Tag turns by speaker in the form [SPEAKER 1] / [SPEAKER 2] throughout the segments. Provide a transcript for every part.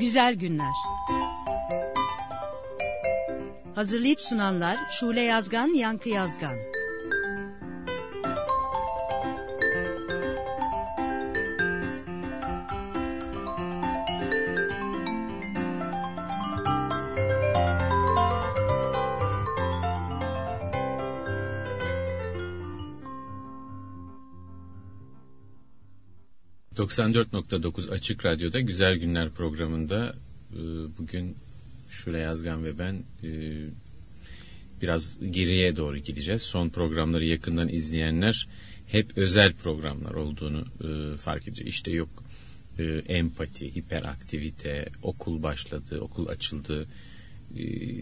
[SPEAKER 1] Güzel günler. Hazırlayıp sunanlar Şule Yazgan, Yankı Yazgan. 94.9 Açık Radyo'da Güzel Günler programında e, bugün Şule Yazgan ve ben e, biraz geriye doğru gideceğiz. Son programları yakından izleyenler hep özel programlar olduğunu e, fark edecek. İşte yok empati, hiperaktivite, okul başladı, okul açıldı,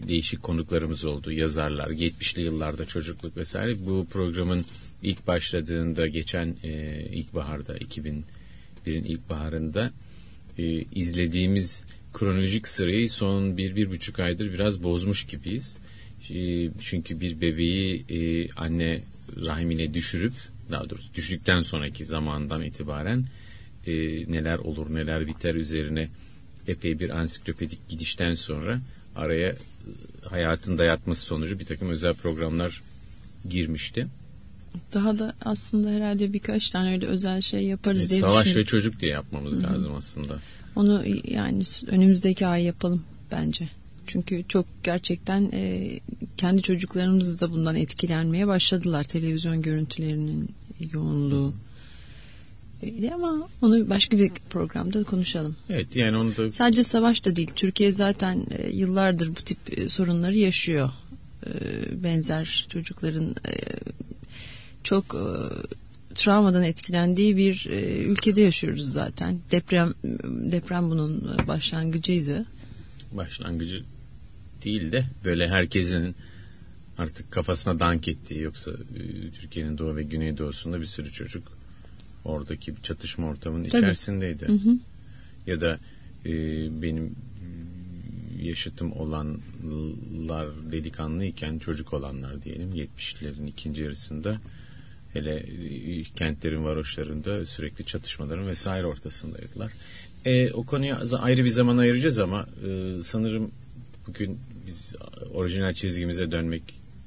[SPEAKER 1] değişik konuklarımız oldu, yazarlar, 70'li yıllarda çocukluk vesaire. Bu programın ilk başladığında geçen ilkbaharda 2000 2021'in ilkbaharında e, izlediğimiz kronolojik sırayı son bir, bir buçuk aydır biraz bozmuş gibiyiz. E, çünkü bir bebeği e, anne rahimine düşürüp daha doğrusu düştükten sonraki zamandan itibaren e, neler olur neler biter üzerine epey bir ansiklopedik gidişten sonra araya e, hayatın dayatması sonucu bir takım özel programlar girmişti.
[SPEAKER 2] Daha da aslında herhalde birkaç tane öyle özel şey yaparız
[SPEAKER 1] evet,
[SPEAKER 2] diye
[SPEAKER 1] Savaş ve çocuk diye yapmamız Hı-hı. lazım aslında.
[SPEAKER 2] Onu yani önümüzdeki ay yapalım bence. Çünkü çok gerçekten e, kendi çocuklarımız da bundan etkilenmeye başladılar. Televizyon görüntülerinin yoğunluğu. Öyle ama onu başka bir programda konuşalım.
[SPEAKER 1] Evet yani onu da...
[SPEAKER 2] Sadece savaş da değil. Türkiye zaten e, yıllardır bu tip e, sorunları yaşıyor. E, benzer çocukların e, çok e, travmadan etkilendiği bir e, ülkede yaşıyoruz zaten. Deprem deprem bunun başlangıcıydı.
[SPEAKER 1] Başlangıcı değil de böyle herkesin artık kafasına dank ettiği yoksa e, Türkiye'nin doğu ve güneydoğusunda bir sürü çocuk oradaki bir çatışma ortamının Tabii. içerisindeydi. Hı hı. Ya da e, benim yaşıtım olanlar delikanlıyken çocuk olanlar diyelim 70'lerin ikinci yarısında hele e, kentlerin varoşlarında sürekli çatışmaların vesaire ortasındaydılar. E, o konuya ayrı bir zaman ayıracağız ama e, sanırım bugün biz orijinal çizgimize dönmek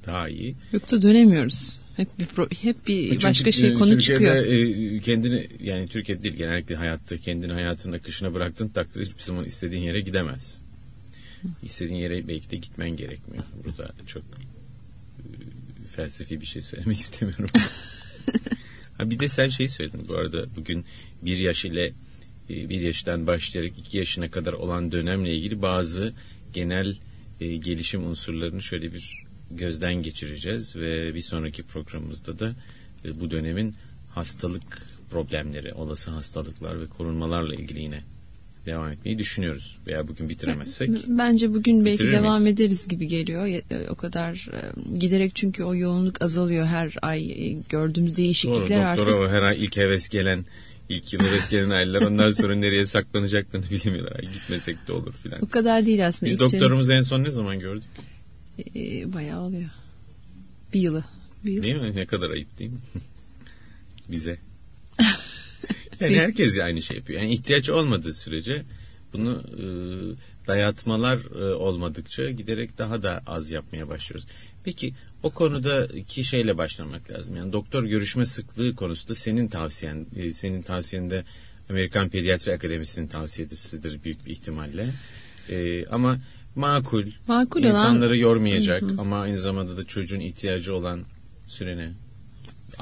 [SPEAKER 1] daha iyi.
[SPEAKER 2] Yok da dönemiyoruz. Hep bir pro, hep bir Çünkü, başka şey konu
[SPEAKER 1] Türkiye'de,
[SPEAKER 2] çıkıyor.
[SPEAKER 1] E, kendini yani Türkiye değil genellikle hayatta kendini hayatın akışına bıraktığın takdirde hiçbir zaman istediğin yere gidemez. İstediğin yere belki de gitmen gerekmiyor. Burada çok e, felsefi bir şey söylemek istemiyorum. ha bir de sen şey söyledin bu arada bugün bir yaş ile e, bir yaştan başlayarak iki yaşına kadar olan dönemle ilgili bazı genel e, gelişim unsurlarını şöyle bir gözden geçireceğiz ve bir sonraki programımızda da e, bu dönemin hastalık problemleri, olası hastalıklar ve korunmalarla ilgili yine devam etmeyi düşünüyoruz. Veya bugün bitiremezsek.
[SPEAKER 2] Bence bugün belki devam miyiz? ederiz gibi geliyor. E, o kadar e, giderek çünkü o yoğunluk azalıyor her ay e, gördüğümüz değişiklikler Doğru, artık.
[SPEAKER 1] Doğru, her ay ilk heves gelen ilk yıl heves gelen aileler ondan sonra nereye saklanacaklarını bilemiyorlar. Ay, gitmesek de olur filan.
[SPEAKER 2] O kadar değil aslında.
[SPEAKER 1] Biz doktorumuzu en son ne zaman gördük?
[SPEAKER 2] E, bayağı oluyor. Bir yılı. Bir yıl.
[SPEAKER 1] Değil mi? Ne kadar ayıp değil mi? Bize. Yani herkes aynı şey yapıyor. Yani ihtiyaç olmadığı sürece bunu e, dayatmalar e, olmadıkça giderek daha da az yapmaya başlıyoruz. Peki o konudaki şeyle başlamak lazım. Yani doktor görüşme sıklığı konusunda senin tavsiyen, e, senin tavsiyende Amerikan Pediatri Akademisi'nin tavsiyesidir büyük bir ihtimalle. E, ama makul, makul insanları olan... yormayacak hı hı. ama aynı zamanda da çocuğun ihtiyacı olan sürene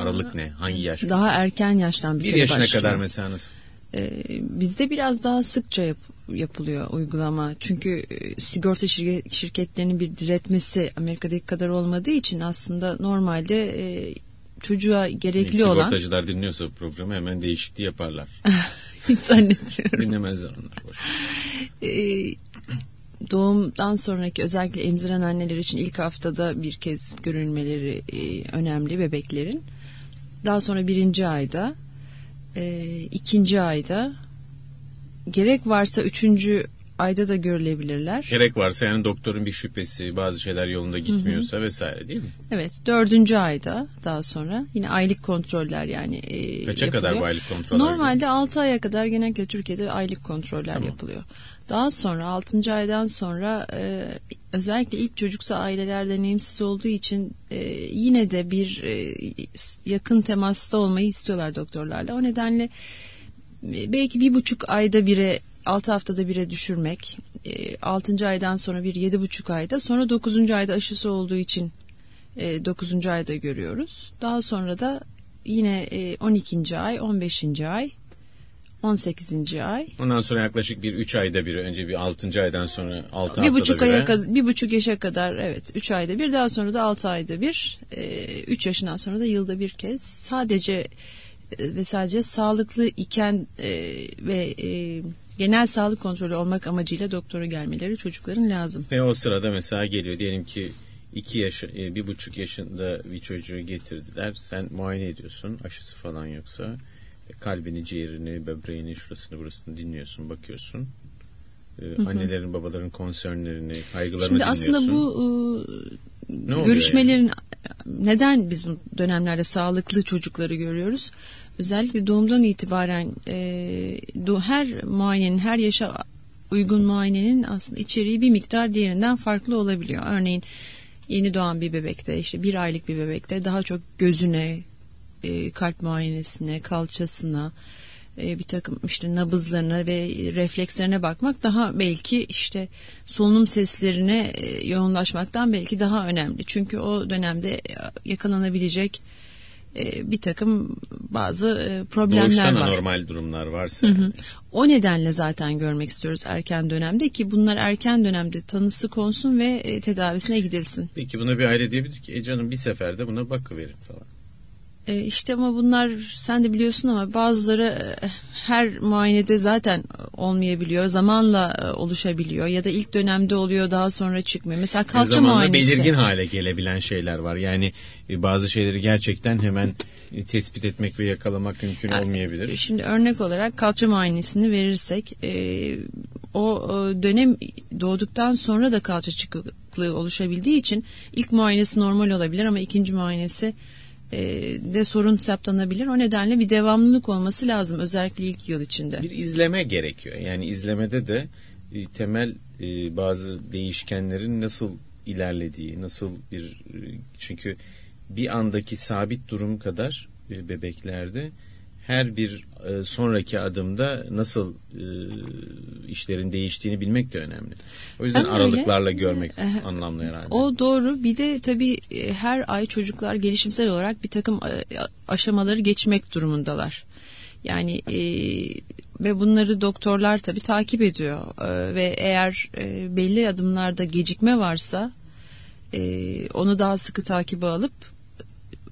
[SPEAKER 1] Aralık ne? Hangi yaş?
[SPEAKER 2] Daha erken yaştan bir,
[SPEAKER 1] bir yaşına başlıyor. kadar mesela nasıl?
[SPEAKER 2] Ee, bizde biraz daha sıkça yap, yapılıyor uygulama. Çünkü e, sigorta şirket, şirketlerinin bir diretmesi Amerika'daki kadar olmadığı için aslında normalde e, çocuğa gerekli
[SPEAKER 1] Sigortacılar
[SPEAKER 2] olan...
[SPEAKER 1] Sigortacılar dinliyorsa programı hemen değişikliği yaparlar.
[SPEAKER 2] Hiç zannetmiyorum.
[SPEAKER 1] Dinlemezler onlar. Boş.
[SPEAKER 2] Ee, doğumdan sonraki özellikle emziren anneler için ilk haftada bir kez görülmeleri e, önemli bebeklerin. Daha sonra birinci ayda, e, ikinci ayda, gerek varsa üçüncü ayda da görülebilirler.
[SPEAKER 1] Gerek varsa yani doktorun bir şüphesi, bazı şeyler yolunda gitmiyorsa hı hı. vesaire değil mi?
[SPEAKER 2] Evet, dördüncü ayda daha sonra yine aylık kontroller yani e,
[SPEAKER 1] Kaça
[SPEAKER 2] yapılıyor.
[SPEAKER 1] kadar bu aylık kontroller?
[SPEAKER 2] Normalde altı aya kadar genellikle Türkiye'de aylık kontroller tamam. yapılıyor. Daha sonra altıncı aydan sonra e, özellikle ilk çocuksa aileler deneyimsiz olduğu için e, yine de bir e, yakın temasta olmayı istiyorlar doktorlarla. O nedenle e, belki bir buçuk ayda bire 6 haftada bire düşürmek. E, 6. aydan sonra bir 7,5 ayda sonra 9. ayda aşısı olduğu için e, 9. ayda görüyoruz. Daha sonra da yine e, 12. ay, 15. ay, 18. ay.
[SPEAKER 1] Ondan sonra yaklaşık bir 3 ayda bir önce bir 6. aydan sonra 6
[SPEAKER 2] bir
[SPEAKER 1] haftada
[SPEAKER 2] buçuk aya kadar, bir buçuk yaşa kadar evet 3 ayda bir daha sonra da 6 ayda bir 3 e, yaşından sonra da yılda bir kez sadece e, ve sadece sağlıklı iken e, ve e, genel sağlık kontrolü olmak amacıyla doktora gelmeleri çocukların lazım.
[SPEAKER 1] Ve o sırada mesela geliyor diyelim ki iki yaş, e, bir buçuk yaşında bir çocuğu getirdiler. Sen muayene ediyorsun aşısı falan yoksa e, kalbini, ciğerini, böbreğini, şurasını, burasını dinliyorsun, bakıyorsun. Ee. Annelerin, babaların konsernlerini, kaygılarını
[SPEAKER 2] Şimdi
[SPEAKER 1] dinliyorsun.
[SPEAKER 2] aslında bu e, görüşmelerin yani? neden biz bu dönemlerde sağlıklı çocukları görüyoruz? Özellikle doğumdan itibaren e, her muayenenin, her yaşa uygun muayenenin aslında içeriği bir miktar diğerinden farklı olabiliyor. Örneğin yeni doğan bir bebekte, işte bir aylık bir bebekte daha çok gözüne, e, kalp muayenesine, kalçasına, e, bir takım işte nabızlarına ve reflekslerine bakmak daha belki işte solunum seslerine e, yoğunlaşmaktan belki daha önemli. Çünkü o dönemde yakalanabilecek e, bir takım bazı e, problemler
[SPEAKER 1] Doğuştan
[SPEAKER 2] var.
[SPEAKER 1] normal durumlar varsa.
[SPEAKER 2] Hı hı. O nedenle zaten görmek istiyoruz erken dönemde ki bunlar erken dönemde tanısı konsun ve e, tedavisine gidilsin.
[SPEAKER 1] Peki buna bir aile diyebilir ki e canım bir seferde buna bakıverin falan.
[SPEAKER 2] E, işte ama bunlar sen de biliyorsun ama bazıları e, her muayenede zaten olmayabiliyor. Zamanla e, oluşabiliyor ya da ilk dönemde oluyor daha sonra çıkmıyor. Mesela kalça
[SPEAKER 1] Zamanla
[SPEAKER 2] muayenesi.
[SPEAKER 1] belirgin hale gelebilen şeyler var. Yani bazı şeyleri gerçekten hemen tespit etmek ve yakalamak mümkün olmayabilir.
[SPEAKER 2] Şimdi örnek olarak kalça muayenesini verirsek o dönem doğduktan sonra da kalça çıkıklığı oluşabildiği için ilk muayenesi normal olabilir ama ikinci muayenesi e, de sorun saptanabilir. O nedenle bir devamlılık olması lazım özellikle ilk yıl içinde.
[SPEAKER 1] Bir izleme gerekiyor. Yani izlemede de e, temel e, bazı değişkenlerin nasıl ilerlediği, nasıl bir çünkü bir andaki sabit durum kadar bebeklerde her bir e, sonraki adımda nasıl e, işlerin değiştiğini bilmek de önemli. O yüzden Ama aralıklarla öyle. görmek e, anlamlı herhalde.
[SPEAKER 2] O doğru. Bir de tabii e, her ay çocuklar gelişimsel olarak bir takım e, aşamaları geçmek durumundalar. Yani e, ve bunları doktorlar tabii takip ediyor e, ve eğer e, belli adımlarda gecikme varsa e, onu daha sıkı takibe alıp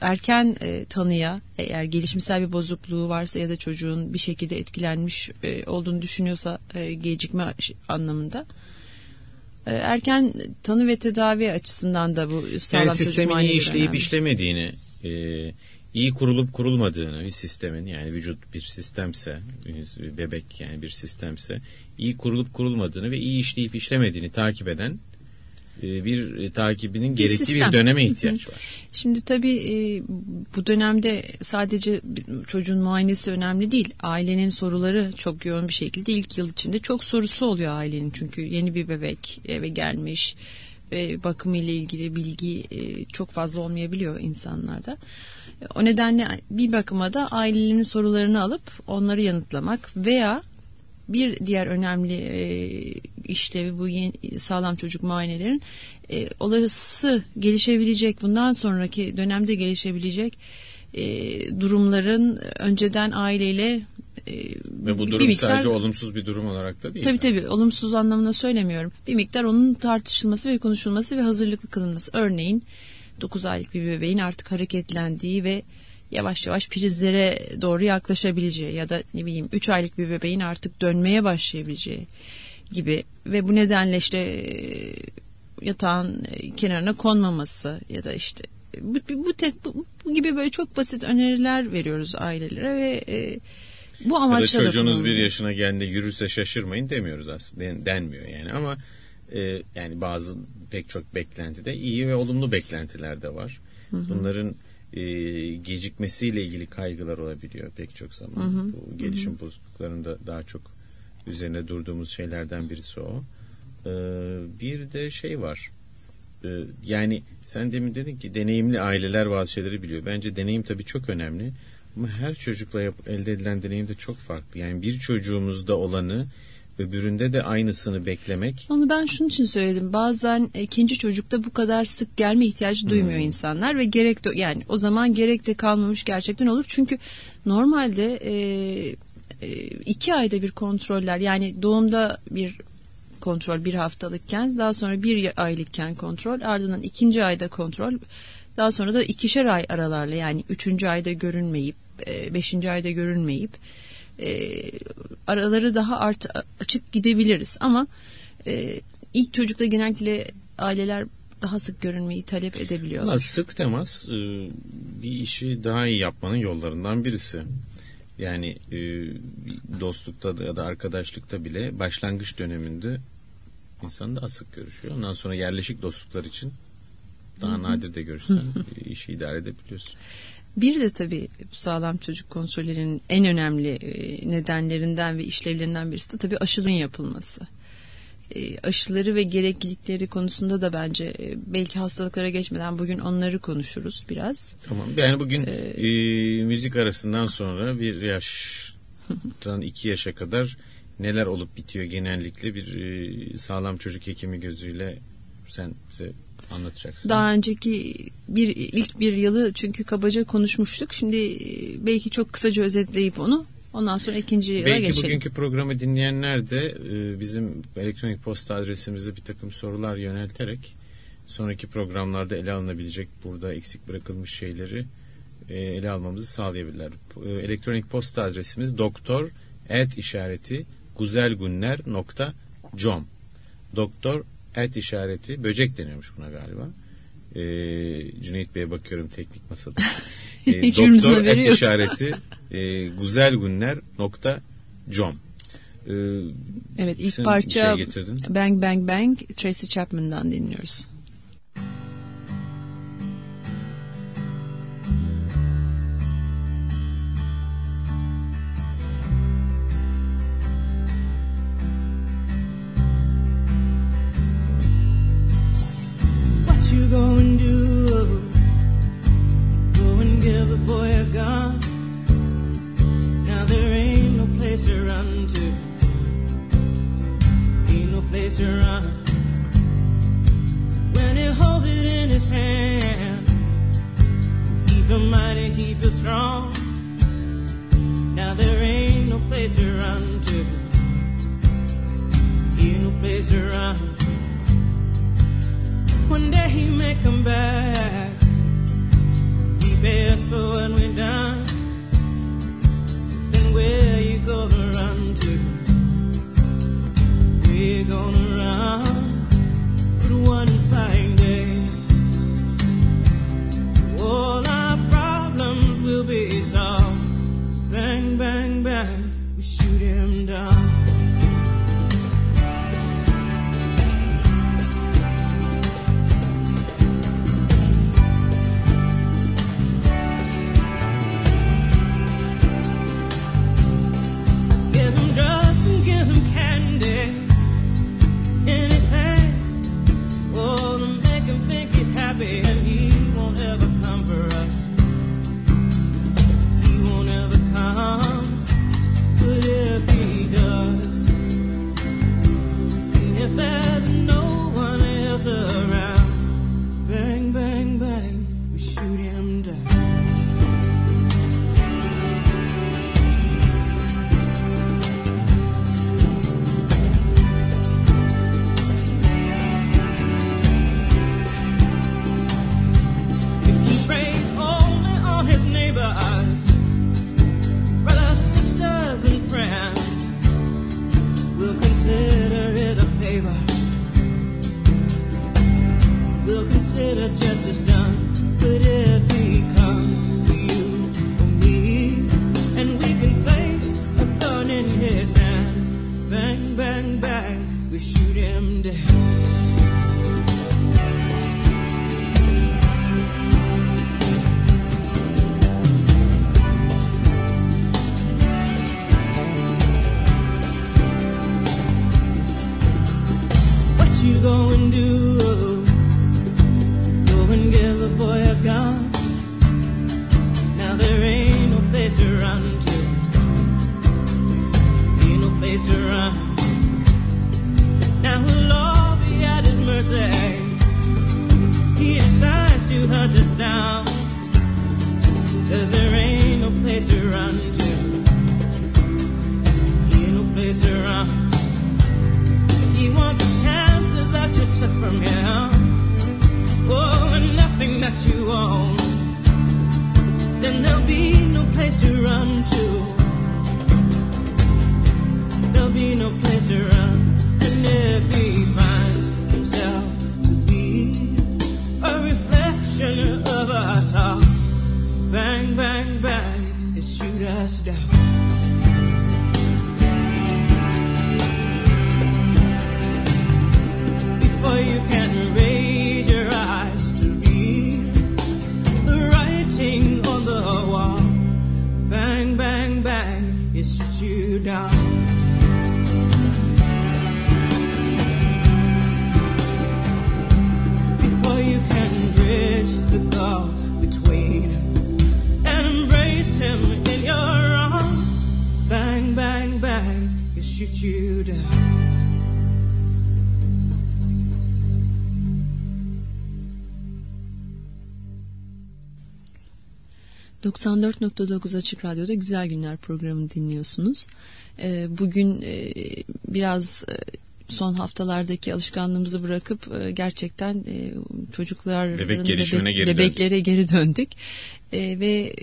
[SPEAKER 2] erken e, tanıya eğer gelişimsel bir bozukluğu varsa ya da çocuğun bir şekilde etkilenmiş e, olduğunu düşünüyorsa e, gecikme anlamında e, erken tanı ve tedavi açısından da bu
[SPEAKER 1] yani sistemin iyi işleyip önemli. işlemediğini e, iyi kurulup kurulmadığını sistemin yani vücut bir sistemse bebek yani bir sistemse iyi kurulup kurulmadığını ve iyi işleyip işlemediğini takip eden bir e, takibinin bir gerektiği sistem. bir döneme ihtiyaç var.
[SPEAKER 2] Şimdi tabii e, bu dönemde sadece çocuğun muayenesi önemli değil. Ailenin soruları çok yoğun bir şekilde ilk yıl içinde çok sorusu oluyor ailenin. Çünkü yeni bir bebek eve gelmiş ve bakımı ile ilgili bilgi çok fazla olmayabiliyor insanlarda. O nedenle bir bakıma da ailelerin sorularını alıp onları yanıtlamak veya bir diğer önemli e, işlevi bu yeni, sağlam çocuk muayenelerin e, olası gelişebilecek bundan sonraki dönemde gelişebilecek e, durumların önceden aileyle
[SPEAKER 1] e, ve bu durum miktar, sadece olumsuz bir durum olarak da değil.
[SPEAKER 2] Tabii tabii olumsuz anlamına söylemiyorum. Bir miktar onun tartışılması ve konuşulması ve hazırlıklı kılınması. Örneğin 9 aylık bir bebeğin artık hareketlendiği ve yavaş yavaş prizlere doğru yaklaşabileceği ya da ne bileyim 3 aylık bir bebeğin artık dönmeye başlayabileceği gibi ve bu nedenle işte e, yatağın kenarına konmaması ya da işte bu, bu tek bu, bu gibi böyle çok basit öneriler veriyoruz ailelere ve e, Bu amaçla
[SPEAKER 1] ya da çocuğunuz bir yaşına geldiğinde yürürse şaşırmayın demiyoruz aslında denmiyor yani ama e, yani bazı pek çok beklentide iyi ve olumlu beklentiler de var. Hı hı. Bunların e, gecikmesiyle ilgili kaygılar olabiliyor pek çok zaman. Hı hı. Bu gelişim hı hı. bozukluklarında daha çok üzerine durduğumuz şeylerden birisi o. E, bir de şey var. E, yani sen demin dedin ki deneyimli aileler bazı şeyleri biliyor. Bence deneyim tabii çok önemli. Ama her çocukla yap, elde edilen deneyim de çok farklı. Yani bir çocuğumuzda olanı öbüründe de aynısını beklemek.
[SPEAKER 2] Onu ben şunun için söyledim. Bazen ikinci çocukta bu kadar sık gelme ihtiyacı duymuyor hmm. insanlar ve gerek de yani o zaman gerek de kalmamış gerçekten olur. Çünkü normalde e, e, iki ayda bir kontroller yani doğumda bir kontrol bir haftalıkken daha sonra bir aylıkken kontrol ardından ikinci ayda kontrol daha sonra da ikişer ay aralarla yani üçüncü ayda görünmeyip e, beşinci ayda görünmeyip e, araları daha art açık gidebiliriz ama e, ilk çocukta genellikle aileler daha sık görünmeyi talep edebiliyorlar. Valla
[SPEAKER 1] sık temas e, bir işi daha iyi yapmanın yollarından birisi. Yani e, dostlukta ya da arkadaşlıkta bile başlangıç döneminde insan daha sık görüşüyor. Ondan sonra yerleşik dostluklar için daha nadir de görüşsen işi idare edebiliyorsun.
[SPEAKER 2] Bir de tabii bu sağlam çocuk kontrollerinin en önemli e, nedenlerinden ve işlevlerinden birisi de tabii aşıların yapılması. E, aşıları ve gereklilikleri konusunda da bence e, belki hastalıklara geçmeden bugün onları konuşuruz biraz.
[SPEAKER 1] Tamam. Yani bugün ee, e, müzik arasından sonra bir yaştan iki yaşa kadar neler olup bitiyor genellikle bir e, sağlam çocuk hekimi gözüyle sen bize anlatacaksın.
[SPEAKER 2] Daha önceki bir ilk bir yılı çünkü kabaca konuşmuştuk. Şimdi e, belki çok kısaca özetleyip onu ondan sonra ikinci yıla
[SPEAKER 1] belki
[SPEAKER 2] geçelim.
[SPEAKER 1] Belki bugünkü programı dinleyenler de e, bizim elektronik posta adresimize bir takım sorular yönelterek sonraki programlarda ele alınabilecek burada eksik bırakılmış şeyleri e, ele almamızı sağlayabilirler. Elektronik posta adresimiz doktor et işareti guzelgunler.com doktor et işareti böcek deniyormuş buna galiba. Ee, Cüneyt Bey'e bakıyorum teknik masada. Ee, doktor et işareti e, guzelgunler.com
[SPEAKER 2] ee, Evet ilk parça şey Bang Bang Bang Tracy Chapman'dan dinliyoruz.
[SPEAKER 3] go and do? Go and give the boy a gun. Now there ain't no place to run to. Ain't no place to run. When he holds it in his hand, he feel mighty, he feel strong. Now there ain't no place to run to. Ain't no place to run. One day he may come back. He bears for what we've done. Then where you gonna run to? We're gonna run. go and do? Go and give the boy a gun. Now there ain't no place to run to. Ain't no place to run. Now we'll all be at his mercy. He decides to hunt us down. Cause there ain't no place to run to. Ain't no place to run. He won't took from him, oh, and nothing that you own, then there'll be no place to run to. There'll be no place to run. And if he finds himself to be a reflection of us all, bang, bang, bang, it shoot us down.
[SPEAKER 2] Why you ...94.9 Açık Radyo'da Güzel Günler programını dinliyorsunuz. Ee, bugün e, biraz e, son haftalardaki alışkanlığımızı bırakıp e, gerçekten çocuklar
[SPEAKER 1] Bebek gelişimine geri döndük.
[SPEAKER 2] bebeklere geri döndük. Ve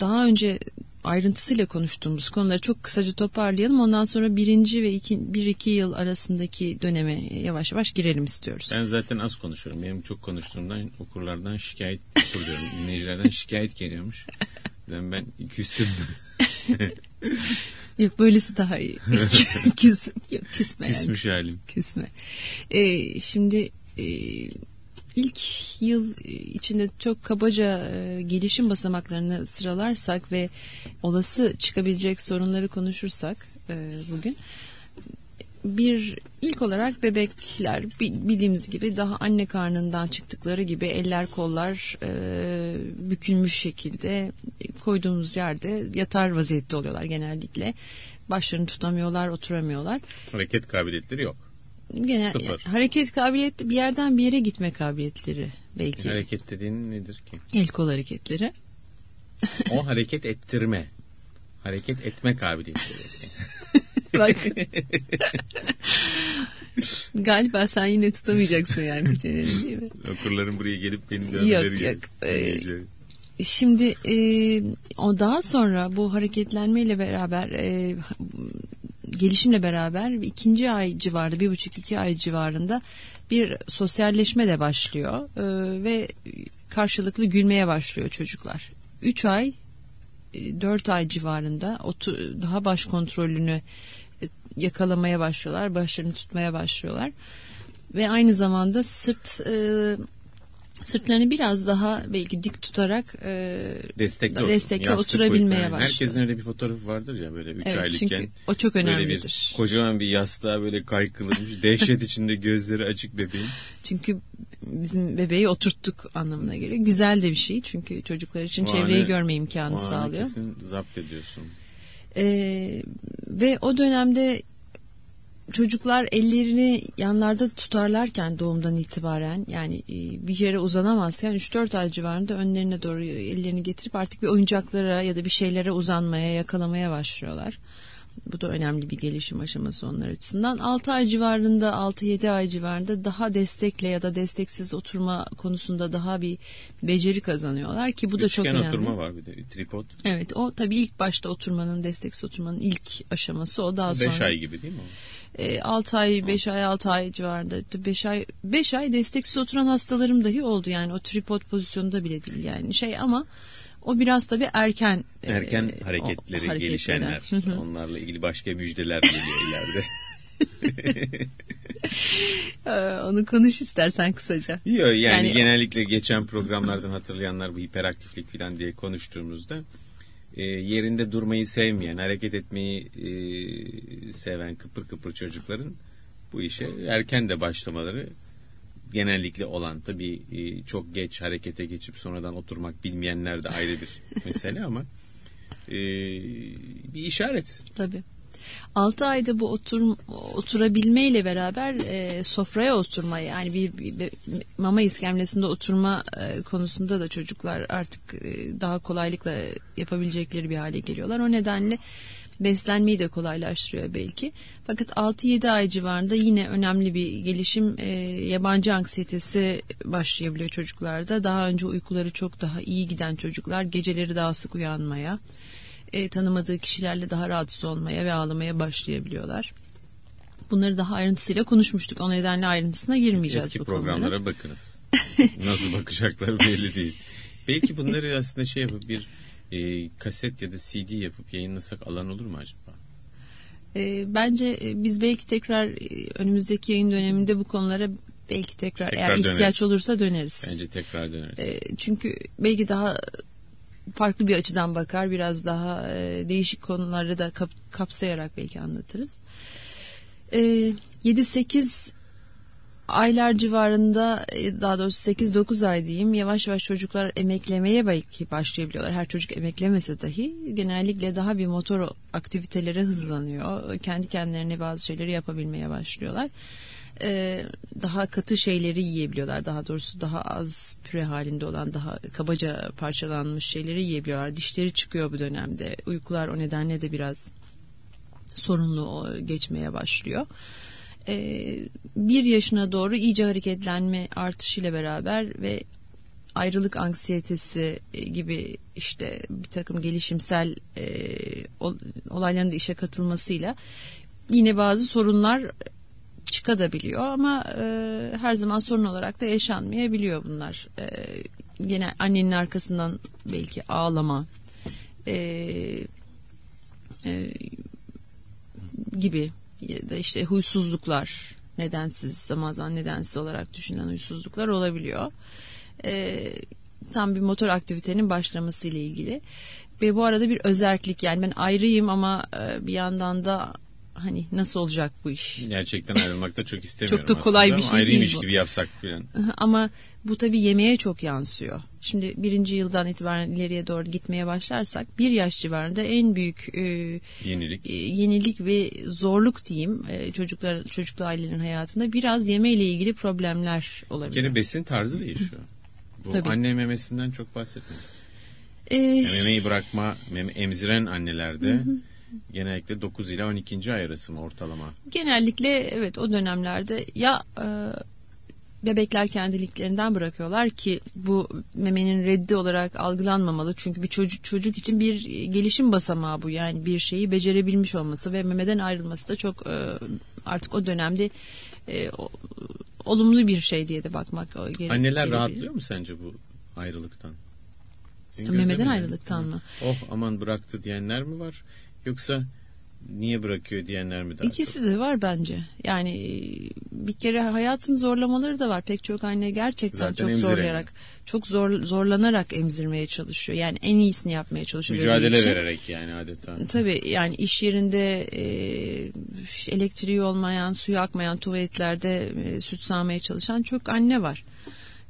[SPEAKER 2] daha önce ayrıntısıyla konuştuğumuz konuları çok kısaca toparlayalım. Ondan sonra birinci ve iki, bir iki yıl arasındaki döneme yavaş yavaş girelim istiyoruz.
[SPEAKER 1] Ben zaten az konuşuyorum. Benim çok konuştuğumdan okurlardan şikayet kuruyorum. Dinleyicilerden şikayet geliyormuş. Ben, ben küstüm.
[SPEAKER 2] Yok böylesi daha iyi. Küs, yok, küsme yani.
[SPEAKER 1] Küsmüş halim.
[SPEAKER 2] Küsme. Ee, şimdi e, ilk yıl içinde çok kabaca e, gelişim basamaklarını sıralarsak ve olası çıkabilecek sorunları konuşursak e, bugün bir ilk olarak bebekler bi- bildiğimiz gibi daha anne karnından çıktıkları gibi eller kollar e, bükülmüş şekilde koyduğumuz yerde yatar vaziyette oluyorlar genellikle. Başlarını tutamıyorlar, oturamıyorlar.
[SPEAKER 1] Hareket kabiliyetleri yok.
[SPEAKER 2] Genel,
[SPEAKER 1] Sıfır.
[SPEAKER 2] hareket kabiliyeti bir yerden bir yere gitme kabiliyetleri belki.
[SPEAKER 1] Hareket dediğin nedir ki?
[SPEAKER 2] El kol hareketleri.
[SPEAKER 1] O hareket ettirme. Hareket etme kabiliyetleri.
[SPEAKER 2] Bak. Galiba sen yine tutamayacaksın yani çeneni değil mi?
[SPEAKER 1] Okurların buraya gelip beni
[SPEAKER 2] Yok,
[SPEAKER 1] dövmeleri
[SPEAKER 2] yok. Ee,
[SPEAKER 1] Dinleyicilerim.
[SPEAKER 2] Şimdi e, o daha sonra bu hareketlenmeyle beraber e, gelişimle beraber ikinci ay civarında bir buçuk iki ay civarında bir sosyalleşme de başlıyor E, ve karşılıklı gülmeye başlıyor çocuklar. Üç ay e, dört ay civarında otu, daha baş kontrolünü e, yakalamaya başlıyorlar başlarını tutmaya başlıyorlar ve aynı zamanda sırt e, sırtlarını biraz daha belki dik tutarak e, destekle
[SPEAKER 1] yastık
[SPEAKER 2] oturabilmeye
[SPEAKER 1] yani
[SPEAKER 2] başlıyor.
[SPEAKER 1] Herkesin öyle bir fotoğrafı vardır ya böyle 3
[SPEAKER 2] Evet,
[SPEAKER 1] aylıkken.
[SPEAKER 2] çünkü o çok
[SPEAKER 1] Böyle
[SPEAKER 2] önemlidir.
[SPEAKER 1] bir kocaman bir yastığa böyle kaykılmış dehşet içinde gözleri açık bebeğin.
[SPEAKER 2] Çünkü bizim bebeği oturttuk anlamına geliyor. Güzel de bir şey çünkü çocuklar için
[SPEAKER 1] O
[SPEAKER 2] çevreyi
[SPEAKER 1] anı-
[SPEAKER 2] görme imkanı
[SPEAKER 1] O
[SPEAKER 2] sağlıyor.
[SPEAKER 1] kesin zapt ediyorsun.
[SPEAKER 2] Ee, ve o dönemde çocuklar ellerini yanlarda tutarlarken doğumdan itibaren yani e, bir yere uzanamazken 3-4 ay civarında önlerine doğru ellerini getirip artık bir oyuncaklara ya da bir şeylere uzanmaya yakalamaya başlıyorlar. Bu da önemli bir gelişim aşaması onlar açısından. 6 ay civarında 6-7 ay civarında daha destekle ya da desteksiz oturma konusunda daha bir beceri kazanıyorlar ki bu da çok
[SPEAKER 1] Üçgen
[SPEAKER 2] önemli.
[SPEAKER 1] oturma var bir de tripod.
[SPEAKER 2] Evet o tabii ilk başta oturmanın desteksiz oturmanın ilk aşaması o daha
[SPEAKER 1] 5
[SPEAKER 2] sonra.
[SPEAKER 1] ay gibi değil mi?
[SPEAKER 2] E, 6 ay 5 ay 6 ay civarında 5 ay 5 ay desteksiz oturan hastalarım dahi oldu yani o tripod pozisyonunda bile değil yani şey ama o biraz tabii erken e,
[SPEAKER 1] Erken
[SPEAKER 2] o
[SPEAKER 1] hareketleri
[SPEAKER 2] hareketleri.
[SPEAKER 1] gelişenler. Onlarla ilgili başka müjdeler geliyor ileride.
[SPEAKER 2] Ee, Onu konuş istersen kısaca.
[SPEAKER 1] Yok yani,
[SPEAKER 2] Yani-
[SPEAKER 1] genellikle geçen programlardan hatırlayanlar bu hiperaktiflik falan diye konuştuğumuzda e, yerinde durmayı sevmeyen, hareket etmeyi e, seven kıpır kıpır çocukların bu işe erken de başlamaları genellikle olan tabii e, çok geç harekete geçip sonradan oturmak bilmeyenler de ayrı bir mesele ama e, bir işaret.
[SPEAKER 2] Tabii. 6 ayda bu otur, oturabilmeyle beraber e, sofraya oturma yani bir, bir, bir mama iskemlesinde oturma e, konusunda da çocuklar artık e, daha kolaylıkla yapabilecekleri bir hale geliyorlar. O nedenle beslenmeyi de kolaylaştırıyor belki. Fakat 6-7 ay civarında yine önemli bir gelişim e, yabancı anksiyetesi başlayabiliyor çocuklarda. Daha önce uykuları çok daha iyi giden çocuklar geceleri daha sık uyanmaya, e, tanımadığı kişilerle daha rahatsız olmaya ve ağlamaya başlayabiliyorlar. Bunları daha ayrıntısıyla konuşmuştuk. O nedenle ayrıntısına girmeyeceğiz
[SPEAKER 1] Eski
[SPEAKER 2] bu
[SPEAKER 1] programlara
[SPEAKER 2] konulara.
[SPEAKER 1] bakınız. Nasıl bakacaklar belli değil. Belki bunları aslında şey yapıp bir e, kaset ya da CD yapıp yayınlasak alan olur mu acaba?
[SPEAKER 2] E, bence e, biz belki tekrar e, önümüzdeki yayın döneminde bu konulara belki tekrar,
[SPEAKER 1] Tekrar
[SPEAKER 2] eğer
[SPEAKER 1] döneriz.
[SPEAKER 2] ihtiyaç olursa döneriz.
[SPEAKER 1] Bence tekrar döneriz.
[SPEAKER 2] E, çünkü belki daha farklı bir açıdan bakar, biraz daha e, değişik konuları da kap- kapsayarak belki anlatırız. E, 7-8 aylar civarında e, daha doğrusu 8-9 ay diyeyim yavaş yavaş çocuklar emeklemeye belki başlayabiliyorlar. Her çocuk emeklemese dahi genellikle daha bir motor aktiviteleri hızlanıyor. Kendi kendilerine bazı şeyleri yapabilmeye başlıyorlar. Ee, daha katı şeyleri yiyebiliyorlar. Daha doğrusu daha az püre halinde olan daha kabaca parçalanmış şeyleri yiyebiliyorlar. Dişleri çıkıyor bu dönemde. Uykular o nedenle de biraz sorunlu geçmeye başlıyor. Ee, bir yaşına doğru iyice hareketlenme artışıyla beraber ve ayrılık anksiyetesi e, gibi işte bir takım gelişimsel e, ol- olayların da işe katılmasıyla yine bazı sorunlar çıkabiliyor ama e, her zaman sorun olarak da yaşanmayabiliyor bunlar. E, gene annenin arkasından belki ağlama e, e, gibi ya da işte huysuzluklar nedensiz zaman zaman nedensiz olarak düşünülen huysuzluklar olabiliyor. E, tam bir motor aktivitenin başlaması ile ilgili ve bu arada bir özerklik yani ben ayrıyım ama e, bir yandan da hani nasıl olacak bu iş?
[SPEAKER 1] Gerçekten ayrılmak da çok istemiyorum
[SPEAKER 2] Çok da kolay
[SPEAKER 1] aslında
[SPEAKER 2] bir şey
[SPEAKER 1] Ayrıymış
[SPEAKER 2] değil bu.
[SPEAKER 1] gibi yapsak falan.
[SPEAKER 2] Ama bu tabii yemeğe çok yansıyor. Şimdi birinci yıldan itibaren ileriye doğru gitmeye başlarsak bir yaş civarında en büyük e,
[SPEAKER 1] Yenilik.
[SPEAKER 2] e, yenilik ve zorluk diyeyim e, çocuklar çocuklu ailelerin hayatında biraz yemeğiyle ilgili problemler olabilir.
[SPEAKER 1] kere besin tarzı değişiyor. Bu
[SPEAKER 2] Tabii.
[SPEAKER 1] anne memesinden çok bahsetmiyor.
[SPEAKER 2] E,
[SPEAKER 1] Yani memeyi bırakma, meme, emziren annelerde genellikle 9 ile 12. ay arası mı ortalama?
[SPEAKER 2] genellikle evet o dönemlerde ya e, bebekler kendiliklerinden bırakıyorlar ki bu memenin reddi olarak algılanmamalı. Çünkü bir çocuk çocuk için bir gelişim basamağı bu. Yani bir şeyi becerebilmiş olması ve memeden ayrılması da çok e, artık o dönemde e, o- olumlu bir şey diye de bakmak e, gere-
[SPEAKER 1] Anneler
[SPEAKER 2] gerekiyor.
[SPEAKER 1] rahatlıyor mu sence bu ayrılıktan?
[SPEAKER 2] Memeden ayrılıktan mı?
[SPEAKER 1] Oh aman bıraktı diyenler mi var? Yoksa niye bırakıyor diyenler mi daha
[SPEAKER 2] İkisi
[SPEAKER 1] çok?
[SPEAKER 2] de var bence. Yani e, bir kere hayatın zorlamaları da var. Pek çok anne gerçekten
[SPEAKER 1] Zaten
[SPEAKER 2] çok
[SPEAKER 1] emziremiyor.
[SPEAKER 2] zorlayarak, çok zor zorlanarak emzirmeye çalışıyor. Yani en iyisini yapmaya çalışıyor.
[SPEAKER 1] Mücadele vererek yani adeta.
[SPEAKER 2] Tabii yani iş yerinde e, elektriği olmayan, suyu akmayan tuvaletlerde e, süt sağmaya çalışan çok anne var.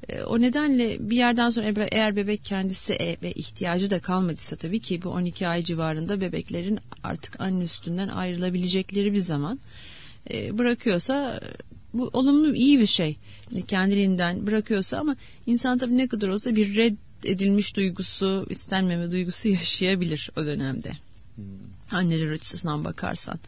[SPEAKER 2] E, o nedenle bir yerden sonra eğer bebek kendisi e, ve ihtiyacı da kalmadıysa tabii ki bu 12 ay civarında bebeklerin artık anne sütünden ayrılabilecekleri bir zaman e, bırakıyorsa bu olumlu iyi bir şey. Kendiliğinden bırakıyorsa ama insan tabii ne kadar olsa bir red edilmiş duygusu, istenmeme duygusu yaşayabilir o dönemde. Anneler açısından bakarsan.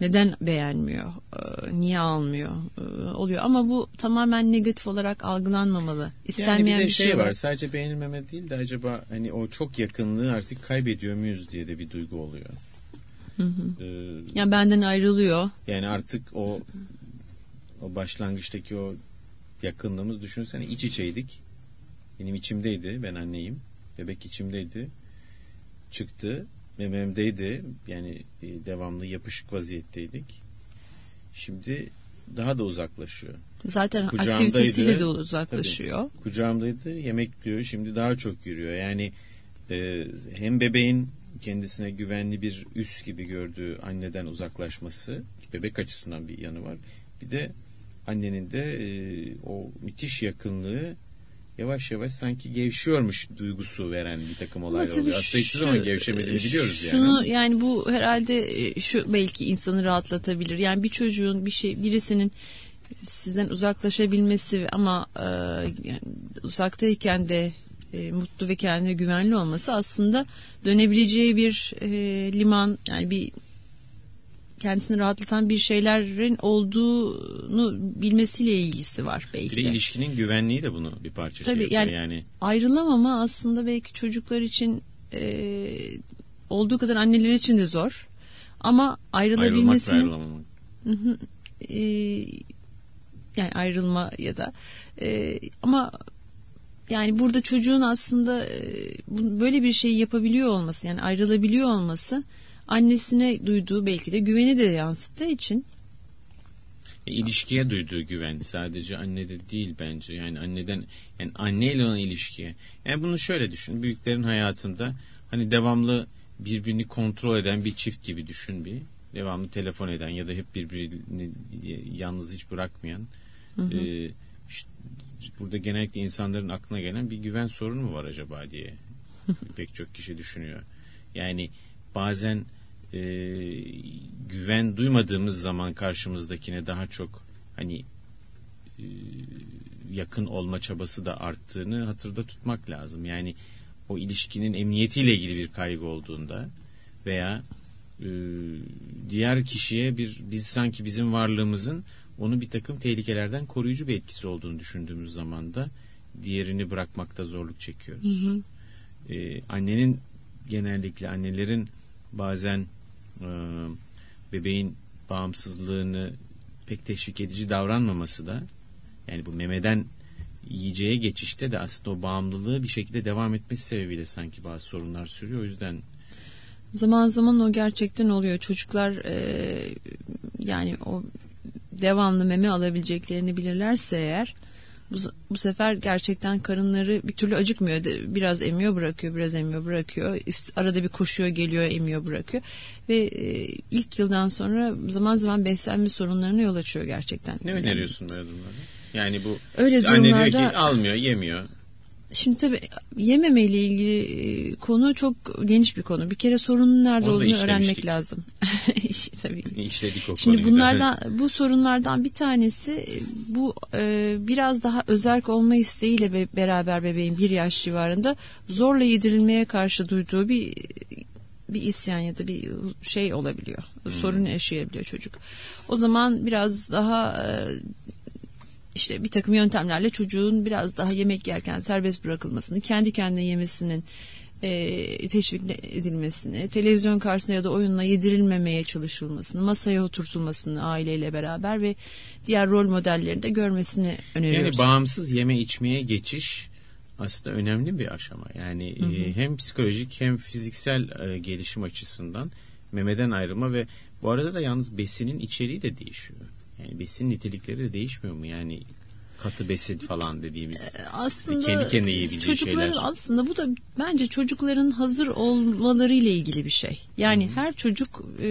[SPEAKER 2] Neden beğenmiyor? e, Niye almıyor? e, Oluyor ama bu tamamen negatif olarak algılanmamalı.
[SPEAKER 1] Yani
[SPEAKER 2] İstenmeyen
[SPEAKER 1] bir de
[SPEAKER 2] bir
[SPEAKER 1] şey,
[SPEAKER 2] şey
[SPEAKER 1] var.
[SPEAKER 2] var.
[SPEAKER 1] Sadece beğenilmeme değil de acaba hani o çok yakınlığı artık kaybediyor muyuz diye de bir duygu oluyor. Ee,
[SPEAKER 2] Yani benden ayrılıyor.
[SPEAKER 1] yani artık o o başlangıçtaki o yakınlığımız düşünsene iç içeydik. Benim içimdeydi. Ben anneyim. Bebek içimdeydi. Çıktı. Mememdeydi. Yani e, devamlı yapışık vaziyetteydik. Şimdi daha da uzaklaşıyor.
[SPEAKER 2] Zaten aktivitesiyle de uzaklaşıyor.
[SPEAKER 1] Kucağımdaydı. Yemek yiyor. Şimdi daha çok yürüyor. Yani e, hem bebeğin kendisine güvenli bir üs gibi gördüğü anneden uzaklaşması bebek açısından bir yanı var. Bir de annenin de e, o müthiş yakınlığı yavaş yavaş sanki gevşiyormuş duygusu veren bir takım olaylar oluyor. Aslında hiçbir zaman gevşemediğini biliyoruz yani.
[SPEAKER 2] Şunu yani bu herhalde e, şu belki insanı rahatlatabilir. Yani bir çocuğun bir şey birisinin sizden uzaklaşabilmesi ama e, yani uzaktayken de e, mutlu ve kendine güvenli olması aslında dönebileceği bir e, liman yani bir kendisini rahatlatan bir şeylerin olduğunu bilmesiyle ilgisi var belki
[SPEAKER 1] Bir de ilişkinin güvenliği de bunu bir parça şey
[SPEAKER 2] Tabii
[SPEAKER 1] yapıyor.
[SPEAKER 2] yani,
[SPEAKER 1] yani
[SPEAKER 2] ayrılamama aslında belki çocuklar için e, olduğu kadar anneler için de zor. Ama
[SPEAKER 1] ayrılmak ve
[SPEAKER 2] ayrılabilmesini
[SPEAKER 1] ayrılamamak.
[SPEAKER 2] e, yani ayrılma ya da e, ama yani burada çocuğun aslında e, böyle bir şey yapabiliyor olması yani ayrılabiliyor olması annesine duyduğu belki de güveni de yansıttığı için
[SPEAKER 1] E, ilişkiye duyduğu güven sadece annede değil bence. Yani anneden yani anneyle olan ilişkiye. Yani bunu şöyle düşün. Büyüklerin hayatında hani devamlı birbirini kontrol eden bir çift gibi düşün bir. Devamlı telefon eden ya da hep birbirini yalnız hiç bırakmayan. e, işte burada genellikle insanların aklına gelen bir güven sorunu mu var acaba diye pek çok kişi düşünüyor. Yani bazen e, güven duymadığımız zaman karşımızdakine daha çok hani e, yakın olma çabası da arttığını hatırda tutmak lazım. Yani o ilişkinin emniyetiyle ilgili bir kaygı olduğunda veya e, diğer kişiye bir biz sanki bizim varlığımızın onu bir takım tehlikelerden koruyucu bir etkisi olduğunu düşündüğümüz zaman da diğerini bırakmakta zorluk çekiyoruz. E, annenin genellikle annelerin bazen e, bebeğin bağımsızlığını pek teşvik edici davranmaması da yani bu memeden yiyeceğe geçişte de aslında o bağımlılığı bir şekilde devam etmesi sebebiyle sanki bazı sorunlar sürüyor. O yüzden
[SPEAKER 2] Zaman zaman o gerçekten oluyor. Çocuklar e, yani o devamlı meme alabileceklerini bilirlerse eğer bu, bu sefer gerçekten karınları bir türlü acıkmıyor. Biraz emiyor bırakıyor, biraz emiyor bırakıyor. Arada bir koşuyor geliyor emiyor bırakıyor. Ve e, ilk yıldan sonra zaman zaman beslenme sorunlarına yol açıyor gerçekten.
[SPEAKER 1] ne öneriyorsun böyle durumlarda? Yani bu
[SPEAKER 2] Öyle
[SPEAKER 1] anne diyor
[SPEAKER 2] durumlarda-
[SPEAKER 1] ki almıyor, yemiyor.
[SPEAKER 2] Şimdi tabii yememe ile ilgili e, konu çok geniş bir konu. Bir kere sorunun nerede
[SPEAKER 1] Onu da
[SPEAKER 2] olduğunu öğrenmek lazım. tabii.
[SPEAKER 1] İşledik o
[SPEAKER 2] Şimdi
[SPEAKER 1] konuyu da.
[SPEAKER 2] bunlardan bu sorunlardan bir tanesi e, bu e, biraz daha özerk olma isteğiyle be- beraber bebeğin bir yaş civarında zorla yedirilmeye karşı duyduğu bir bir isyan ya da bir şey olabiliyor. Sorun yaşayabiliyor çocuk. O zaman biraz daha e, işte bir takım yöntemlerle çocuğun biraz daha yemek yerken serbest bırakılmasını, kendi kendine yemesinin e, teşvik edilmesini, televizyon karşısında ya da oyunla yedirilmemeye çalışılmasını, masaya oturtulmasını aileyle beraber ve diğer rol modelleri de görmesini öneriyoruz.
[SPEAKER 1] Yani bağımsız yeme içmeye geçiş aslında önemli bir aşama. Yani e, hem psikolojik hem fiziksel e, gelişim açısından memeden ayrılma ve bu arada da yalnız besinin içeriği de değişiyor. Yani besin nitelikleri de değişmiyor mu? Yani katı besin falan dediğimiz.
[SPEAKER 2] aslında
[SPEAKER 1] kendi kendine yiyebileceği
[SPEAKER 2] çocukların
[SPEAKER 1] şeyler.
[SPEAKER 2] aslında bu da bence çocukların hazır olmaları ile ilgili bir şey. Yani her çocuk e,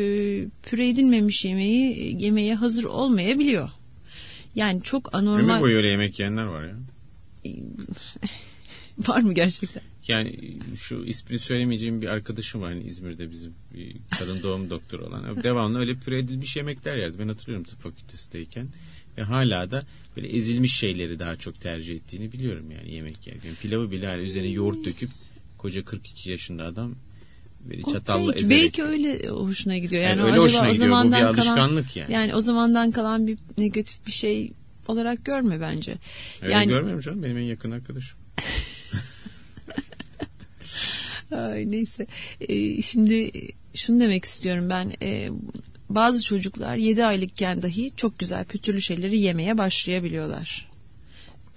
[SPEAKER 2] püre edilmemiş yemeği yemeye hazır olmayabiliyor. Yani çok
[SPEAKER 1] Ömür
[SPEAKER 2] anormal
[SPEAKER 1] boyu öyle yemek yiyenler var ya.
[SPEAKER 2] var mı gerçekten?
[SPEAKER 1] Yani şu ismini söylemeyeceğim bir arkadaşım var hani İzmir'de bizim bir kadın doğum doktoru olan. Devamlı öyle püre edilmiş yemekler yerdi. Ben hatırlıyorum tıp fakültesindeyken. Ve hala da böyle ezilmiş şeyleri daha çok tercih ettiğini biliyorum yani yemek yerken. Pilavı bile hala üzerine yoğurt döküp koca 42 yaşında adam böyle çatalla
[SPEAKER 2] belki,
[SPEAKER 1] ezerek.
[SPEAKER 2] belki öyle hoşuna gidiyor. Yani,
[SPEAKER 1] Yani
[SPEAKER 2] o
[SPEAKER 1] öyle
[SPEAKER 2] acaba
[SPEAKER 1] hoşuna
[SPEAKER 2] o
[SPEAKER 1] gidiyor. Bu bir
[SPEAKER 2] zamandan kalan
[SPEAKER 1] alışkanlık yani.
[SPEAKER 2] yani o zamandan kalan bir negatif bir şey olarak görme bence.
[SPEAKER 1] Öyle
[SPEAKER 2] yani
[SPEAKER 1] görmüyorum canım benim en yakın arkadaşım.
[SPEAKER 2] Ay, neyse. Ee, şimdi şunu demek istiyorum ben. Ee, bazı çocuklar 7 aylıkken dahi çok güzel pütürlü şeyleri yemeye başlayabiliyorlar.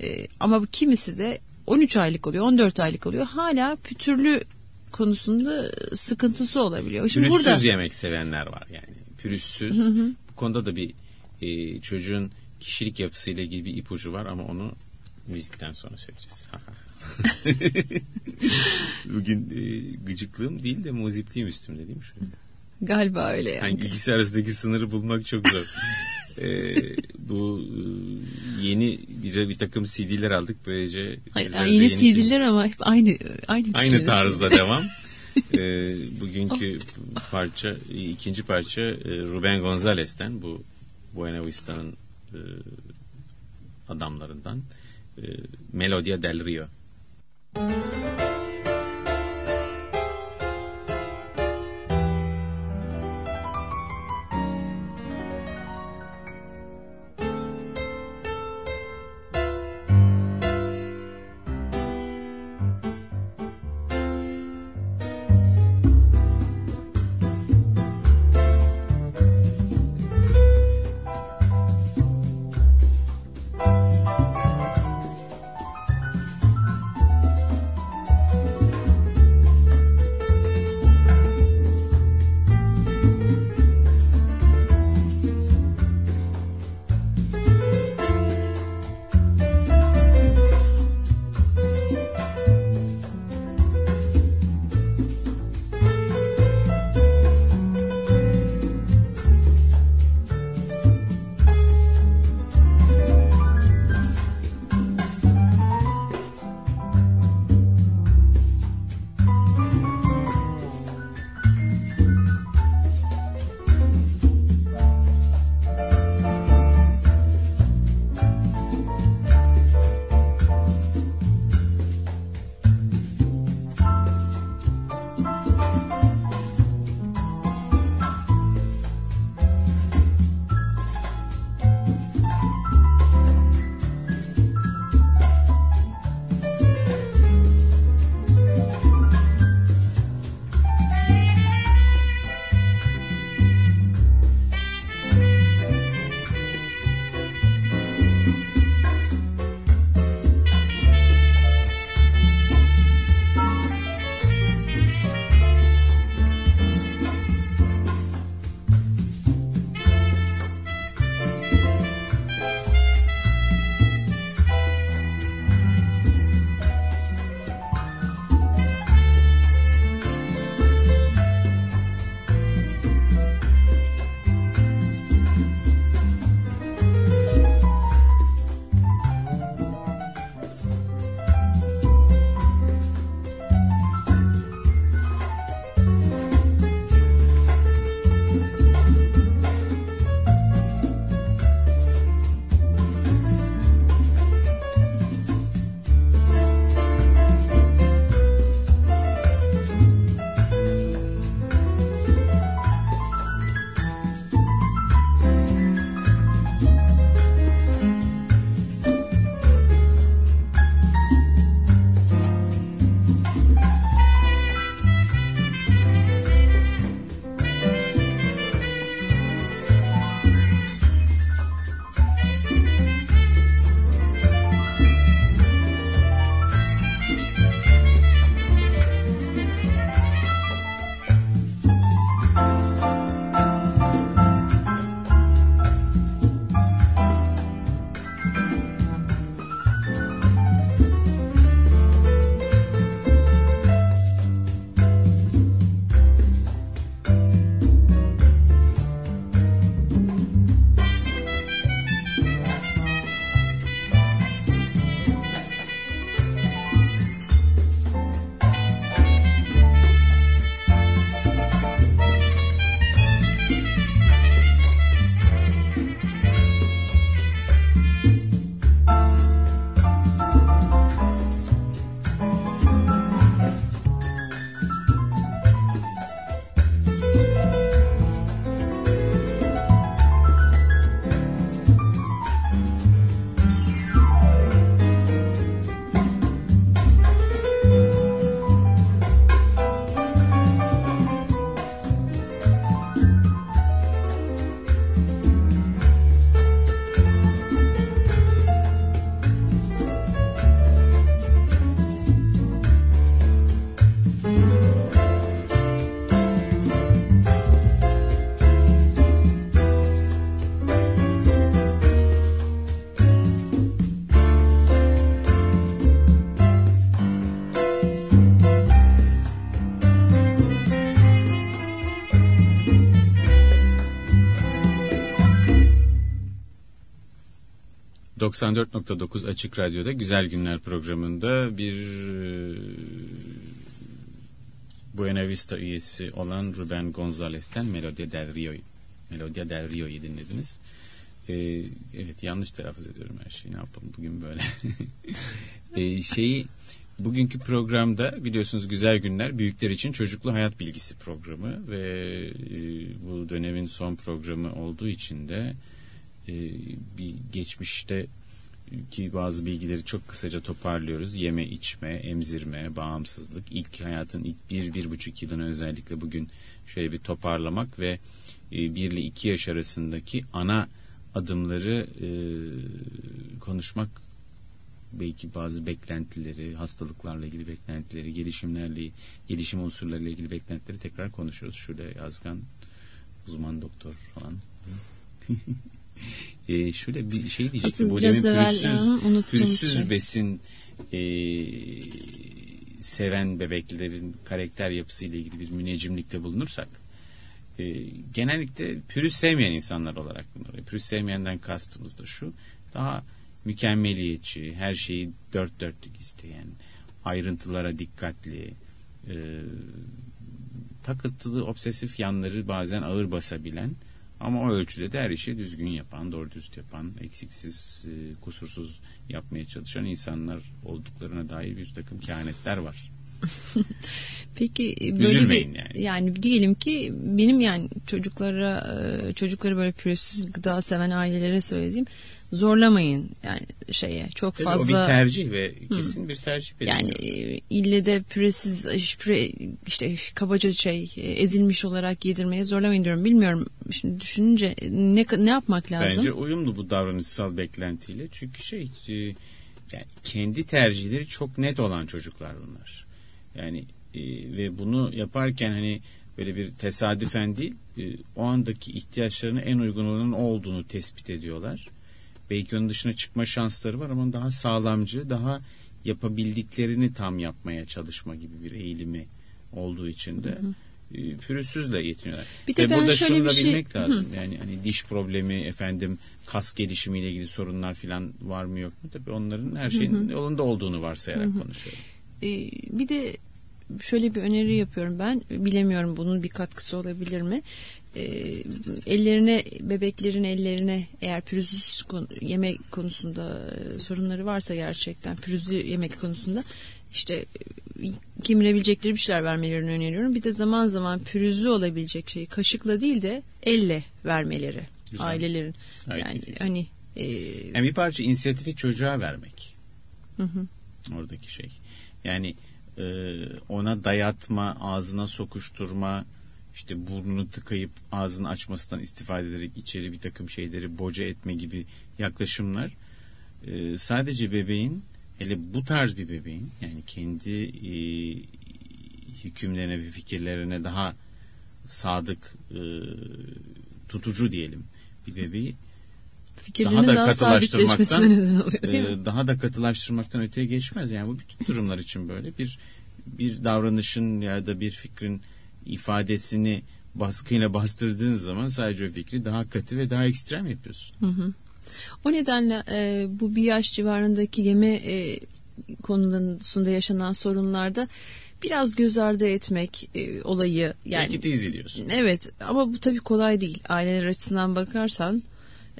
[SPEAKER 2] Ee, ama kimisi de 13 aylık oluyor, 14 aylık oluyor. Hala pütürlü konusunda sıkıntısı olabiliyor. Şimdi
[SPEAKER 1] Pürüzsüz
[SPEAKER 2] burada
[SPEAKER 1] yemek sevenler var yani. Pürüzsüz. Bu konuda da bir e, çocuğun kişilik yapısıyla ilgili bir ipucu var ama onu müzikten sonra söyleyeceğiz. Bugün e, gıcıklığım değil de muzipliğim üstümde değil mi? Şöyle.
[SPEAKER 2] galiba öyle yani.
[SPEAKER 1] Yani ikisi arasındaki sınırı bulmak çok zor. e, bu e, yeni bir, bir takım CD'ler aldık böylece.
[SPEAKER 2] Ay,
[SPEAKER 1] sizlere de
[SPEAKER 2] yeni CD'ler ama hep aynı aynı
[SPEAKER 1] Aynı tarzda devam. e, bugünkü parça, ikinci parça e, Ruben Gonzalez'ten bu Buena Vista'nın e, adamlarından e, Melodia del Rio.
[SPEAKER 3] Música
[SPEAKER 1] 94.9 Açık Radyo'da Güzel Günler programında bir e, Buena Vista üyesi olan Ruben Gonzalez'ten Melodia del Rio'yu Melodia del Rio'yu dinlediniz. Ee, evet yanlış telaffuz ediyorum her şeyi ne yapalım bugün böyle. ee, şeyi bugünkü programda biliyorsunuz Güzel Günler büyükler için çocuklu hayat bilgisi programı ve e, bu dönemin son programı olduğu için de e, bir geçmişte ki bazı bilgileri çok kısaca toparlıyoruz. Yeme, içme, emzirme, bağımsızlık. ilk hayatın ilk bir, bir buçuk yılını özellikle bugün şöyle bir toparlamak ve e, bir ile iki yaş arasındaki ana adımları e, konuşmak belki bazı beklentileri, hastalıklarla ilgili beklentileri, gelişimlerle, gelişim unsurlarıyla ilgili beklentileri tekrar konuşuyoruz. Şurada Yazgan uzman doktor falan. e, şöyle bir şey diyecektim.
[SPEAKER 2] Biraz evvel
[SPEAKER 1] pürüzsüz, pürüzsüz şey. besin e, seven bebeklerin karakter yapısıyla ilgili bir müneccimlikte bulunursak e, genellikle pürüz sevmeyen insanlar olarak bunları. Pürüz sevmeyenden kastımız da şu. Daha mükemmeliyetçi, her şeyi dört dörtlük isteyen, ayrıntılara dikkatli, e, takıntılı, obsesif yanları bazen ağır basabilen ama o ölçüde de her işi düzgün yapan, doğru düz yapan, eksiksiz, e, kusursuz yapmaya çalışan insanlar olduklarına dair bir takım kehanetler var.
[SPEAKER 2] Peki e, böyle Üzülmeyin bir yani. yani diyelim ki benim yani çocuklara e, çocukları böyle pürüzsüz gıda seven ailelere söylediğim zorlamayın yani şeye çok Tabii fazla.
[SPEAKER 1] O bir tercih ve kesin Hı. bir tercih.
[SPEAKER 2] Yani e, ille de püresiz püre, işte kabaca şey ezilmiş olarak yedirmeye zorlamayın diyorum. Bilmiyorum şimdi düşününce ne ne yapmak lazım?
[SPEAKER 1] Bence uyumlu bu davranışsal beklentiyle çünkü şey yani kendi tercihleri çok net olan çocuklar bunlar. Yani e, ve bunu yaparken hani böyle bir tesadüfen değil e, o andaki ihtiyaçlarına en uygun olanın olduğunu tespit ediyorlar. Belki onun dışına çıkma şansları var ama daha sağlamcı, daha yapabildiklerini tam yapmaya çalışma gibi bir eğilimi olduğu için de hı hı. E, pürüzsüzle yetiniyorlar. Bir de Ve ben burada şöyle şunu da şey... bilmek lazım. Hı. Yani hani diş problemi, efendim kas gelişimiyle ilgili sorunlar falan var mı yok mu? Tabii onların her şeyin hı hı. yolunda olduğunu varsayarak hı hı. konuşuyorum.
[SPEAKER 2] Ee, bir de şöyle bir öneri yapıyorum ben. Bilemiyorum bunun bir katkısı olabilir mi? E, ellerine bebeklerin ellerine eğer pürüzsüz konu, yemek konusunda e, sorunları varsa gerçekten pürüzlü yemek konusunda işte e, kemirebilecekleri bir şeyler vermelerini öneriyorum. Bir de zaman zaman pürüzlü olabilecek şeyi kaşıkla değil de elle vermeleri Güzel. ailelerin. Gayet yani iyi. hani
[SPEAKER 1] e, yani bir parça inisiyatifi çocuğa vermek. Hı hı. Oradaki şey. Yani e, ona dayatma, ağzına sokuşturma, işte burnunu tıkayıp ağzını açmasından istifade ederek içeri bir takım şeyleri boca etme gibi yaklaşımlar e, sadece bebeğin hele bu tarz bir bebeğin yani kendi e, hükümlerine ve fikirlerine daha sadık e, tutucu diyelim bir bebeği
[SPEAKER 2] Fikirlerinin daha da daha katılaştırmaktan neden oluyor, değil
[SPEAKER 1] mi? daha da katılaştırmaktan öteye geçmez. Yani bu bütün durumlar için böyle bir bir davranışın ya da bir fikrin ifadesini baskıyla bastırdığın zaman sadece o fikri daha katı ve daha ekstrem yapıyorsun. Hı hı.
[SPEAKER 2] O nedenle e, bu bir yaş civarındaki yeme e, konusunda yaşanan sorunlarda biraz göz ardı etmek e, olayı
[SPEAKER 1] yani Belki izliyorsun.
[SPEAKER 2] Evet ama bu tabii kolay değil. Aileler açısından bakarsan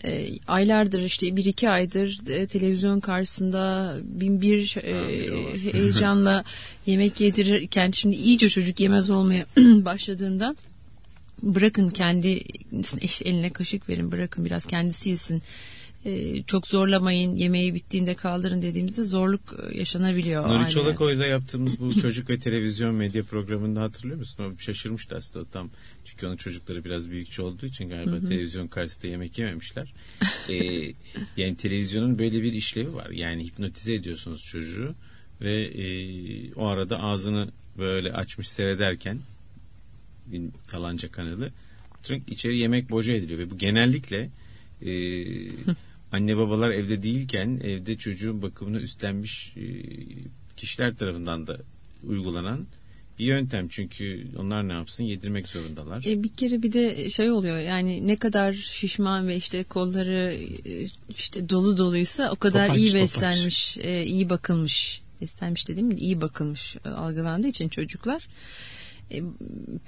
[SPEAKER 2] e, aylardır işte bir iki aydır e, televizyon karşısında bin bir e, heyecanla yemek yedirirken şimdi iyice çocuk yemez olmaya başladığında bırakın kendi eline kaşık verin bırakın biraz kendisi yesin e, çok zorlamayın yemeği bittiğinde kaldırın dediğimizde zorluk e, yaşanabiliyor.
[SPEAKER 1] Nuri Çolakoy'la yaptığımız bu çocuk ve televizyon medya programında hatırlıyor musun? O şaşırmıştı aslında tam. Çünkü onun çocukları biraz büyükçe olduğu için galiba televizyon karşısında yemek yememişler. ee, yani televizyonun böyle bir işlevi var. Yani hipnotize ediyorsunuz çocuğu ve e, o arada ağzını böyle açmış seyrederken falanca kanalı içeri yemek boca ediliyor ve bu genellikle e, anne babalar evde değilken evde çocuğun bakımını üstlenmiş e, kişiler tarafından da uygulanan bir yöntem çünkü onlar ne yapsın yedirmek zorundalar.
[SPEAKER 2] E, bir kere bir de şey oluyor yani ne kadar şişman ve işte kolları e, işte dolu doluysa o kadar
[SPEAKER 1] Topaç,
[SPEAKER 2] iyi
[SPEAKER 1] topaç.
[SPEAKER 2] beslenmiş, e, iyi bakılmış. Beslenmiş gibi iyi bakılmış e, algılandığı için çocuklar. E,